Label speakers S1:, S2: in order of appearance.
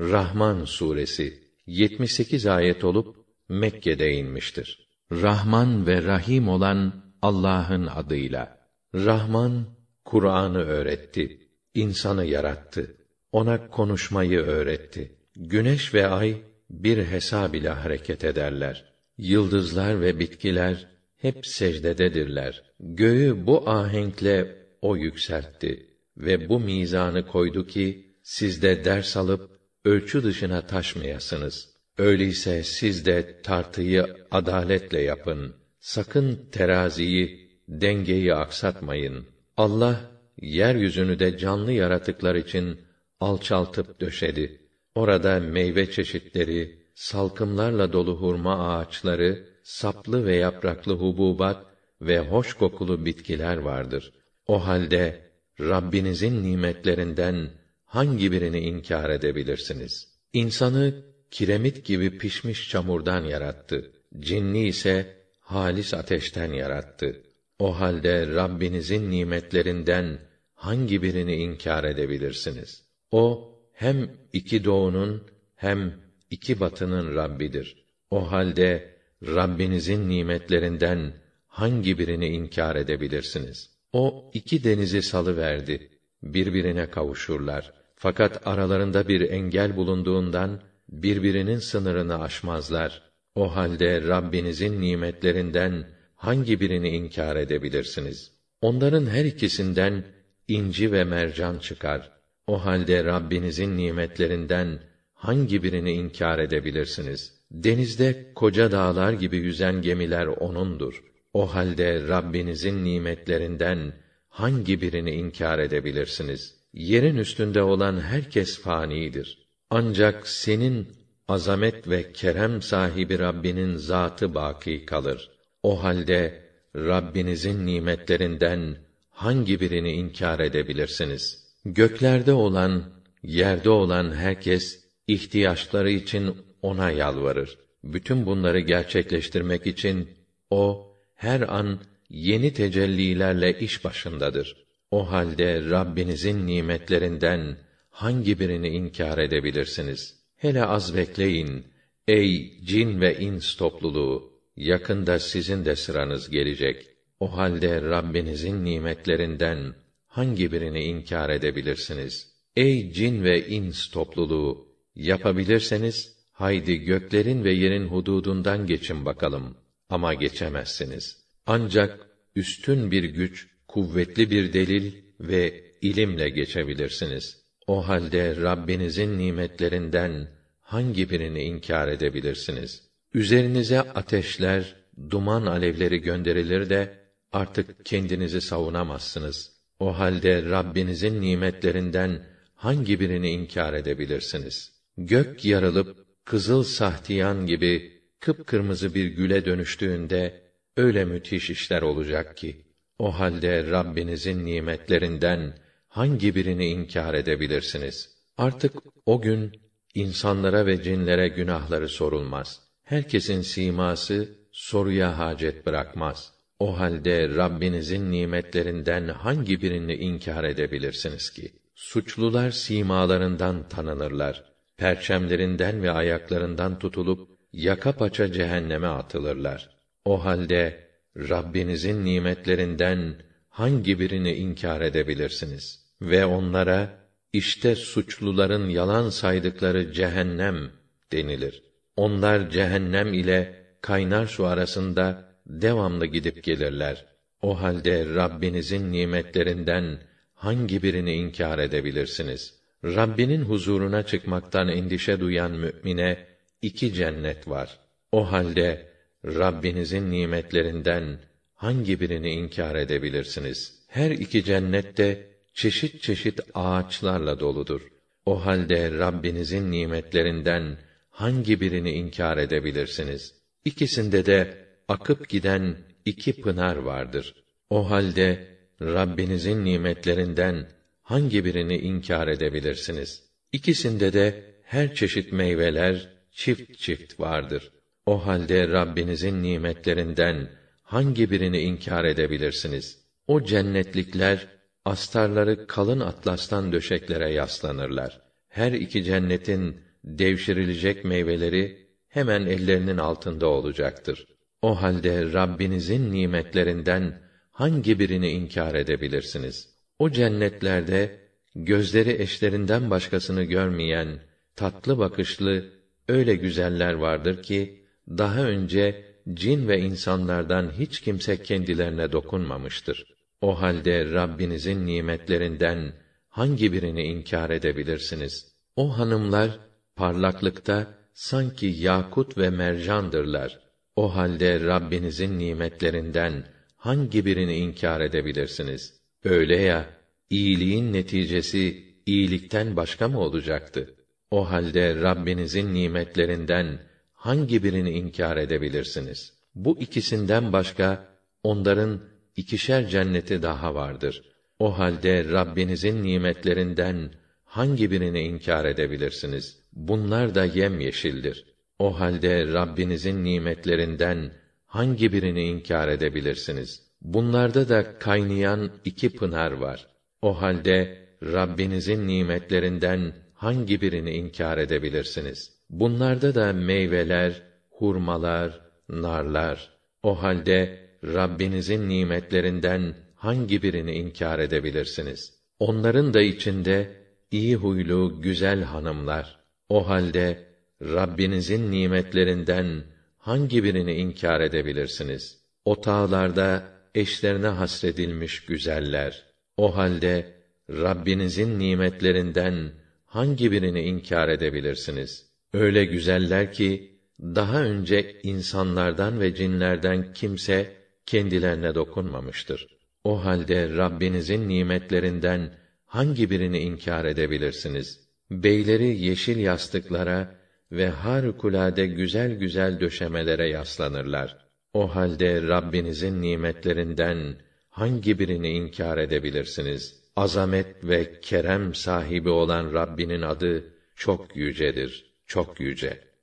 S1: Rahman suresi 78 ayet olup Mekke'de inmiştir. Rahman ve Rahim olan Allah'ın adıyla. Rahman Kur'an'ı öğretti. insanı yarattı. Ona konuşmayı öğretti. Güneş ve ay bir hesab ile hareket ederler. Yıldızlar ve bitkiler hep secdededirler. Göğü bu ahenkle o yükseltti ve bu mizanı koydu ki siz de ders alıp ölçü dışına taşmayasınız. Öyleyse siz de tartıyı adaletle yapın. Sakın teraziyi, dengeyi aksatmayın. Allah yeryüzünü de canlı yaratıklar için alçaltıp döşedi. Orada meyve çeşitleri, salkımlarla dolu hurma ağaçları, saplı ve yapraklı hububat ve hoş kokulu bitkiler vardır. O halde Rabbinizin nimetlerinden hangi birini inkar edebilirsiniz? İnsanı kiremit gibi pişmiş çamurdan yarattı. Cinni ise halis ateşten yarattı. O halde Rabbinizin nimetlerinden hangi birini inkar edebilirsiniz? O hem iki doğunun hem iki batının Rabbidir. O halde Rabbinizin nimetlerinden hangi birini inkar edebilirsiniz? O iki denizi salı verdi. Birbirine kavuşurlar. Fakat aralarında bir engel bulunduğundan birbirinin sınırını aşmazlar. O halde Rabbinizin nimetlerinden hangi birini inkar edebilirsiniz? Onların her ikisinden inci ve mercan çıkar. O halde Rabbinizin nimetlerinden hangi birini inkar edebilirsiniz? Denizde koca dağlar gibi yüzen gemiler onundur. O halde Rabbinizin nimetlerinden hangi birini inkar edebilirsiniz? Yerin üstünde olan herkes fanidir. Ancak senin azamet ve kerem sahibi Rabbinin zatı baki kalır. O halde Rabbinizin nimetlerinden hangi birini inkar edebilirsiniz? Göklerde olan, yerde olan herkes ihtiyaçları için ona yalvarır. Bütün bunları gerçekleştirmek için o her an yeni tecellilerle iş başındadır. O halde Rabbinizin nimetlerinden hangi birini inkar edebilirsiniz? Hele az bekleyin. Ey cin ve ins topluluğu, yakında sizin de sıranız gelecek. O halde Rabbinizin nimetlerinden hangi birini inkar edebilirsiniz? Ey cin ve ins topluluğu, yapabilirseniz haydi göklerin ve yerin hududundan geçin bakalım. Ama geçemezsiniz. Ancak üstün bir güç, kuvvetli bir delil ve ilimle geçebilirsiniz. O halde Rabbinizin nimetlerinden hangi birini inkar edebilirsiniz? Üzerinize ateşler, duman alevleri gönderilir de artık kendinizi savunamazsınız. O halde Rabbinizin nimetlerinden hangi birini inkar edebilirsiniz? Gök yarılıp kızıl sahtiyan gibi kıpkırmızı bir güle dönüştüğünde öyle müthiş işler olacak ki o halde Rabbinizin nimetlerinden hangi birini inkar edebilirsiniz? Artık o gün insanlara ve cinlere günahları sorulmaz. Herkesin siması soruya hacet bırakmaz. O halde Rabbinizin nimetlerinden hangi birini inkar edebilirsiniz ki? Suçlular simalarından tanınırlar. Perçemlerinden ve ayaklarından tutulup yaka paça cehenneme atılırlar. O halde Rabbinizin nimetlerinden hangi birini inkar edebilirsiniz? Ve onlara işte suçluların yalan saydıkları cehennem denilir. Onlar cehennem ile kaynar su arasında devamlı gidip gelirler. O halde Rabbinizin nimetlerinden hangi birini inkar edebilirsiniz? Rabbinin huzuruna çıkmaktan endişe duyan mümine iki cennet var. O halde Rabbinizin nimetlerinden hangi birini inkar edebilirsiniz? Her iki cennette çeşit çeşit ağaçlarla doludur. O halde Rabbinizin nimetlerinden hangi birini inkar edebilirsiniz? İkisinde de akıp giden iki pınar vardır. O halde Rabbinizin nimetlerinden hangi birini inkar edebilirsiniz? İkisinde de her çeşit meyveler çift çift vardır. O halde Rabbinizin nimetlerinden hangi birini inkar edebilirsiniz? O cennetlikler astarları kalın atlastan döşeklere yaslanırlar. Her iki cennetin devşirilecek meyveleri hemen ellerinin altında olacaktır. O halde Rabbinizin nimetlerinden hangi birini inkar edebilirsiniz? O cennetlerde gözleri eşlerinden başkasını görmeyen tatlı bakışlı öyle güzeller vardır ki daha önce cin ve insanlardan hiç kimse kendilerine dokunmamıştır. O halde Rabbinizin nimetlerinden hangi birini inkar edebilirsiniz? O hanımlar parlaklıkta sanki yakut ve mercandırlar. O halde Rabbinizin nimetlerinden hangi birini inkar edebilirsiniz? Öyle ya, iyiliğin neticesi iyilikten başka mı olacaktı? O halde Rabbinizin nimetlerinden hangi birini inkar edebilirsiniz? Bu ikisinden başka onların ikişer cenneti daha vardır. O halde Rabbinizin nimetlerinden hangi birini inkar edebilirsiniz? Bunlar da yem yeşildir. O halde Rabbinizin nimetlerinden hangi birini inkar edebilirsiniz? Bunlarda da kaynayan iki pınar var. O halde Rabbinizin nimetlerinden hangi birini inkar edebilirsiniz? Bunlarda da meyveler, hurmalar, narlar. O halde Rabbinizin nimetlerinden hangi birini inkar edebilirsiniz? Onların da içinde iyi huylu, güzel hanımlar. O halde Rabbinizin nimetlerinden hangi birini inkar edebilirsiniz? Otağlarda eşlerine hasredilmiş güzeller. O halde Rabbinizin nimetlerinden hangi birini inkar edebilirsiniz? Öyle güzeller ki daha önce insanlardan ve cinlerden kimse kendilerine dokunmamıştır. O halde Rabbinizin nimetlerinden hangi birini inkar edebilirsiniz? Beyleri yeşil yastıklara ve harikulade güzel güzel döşemelere yaslanırlar. O halde Rabbinizin nimetlerinden hangi birini inkar edebilirsiniz? Azamet ve kerem sahibi olan Rabbinin adı çok yücedir, çok yüce.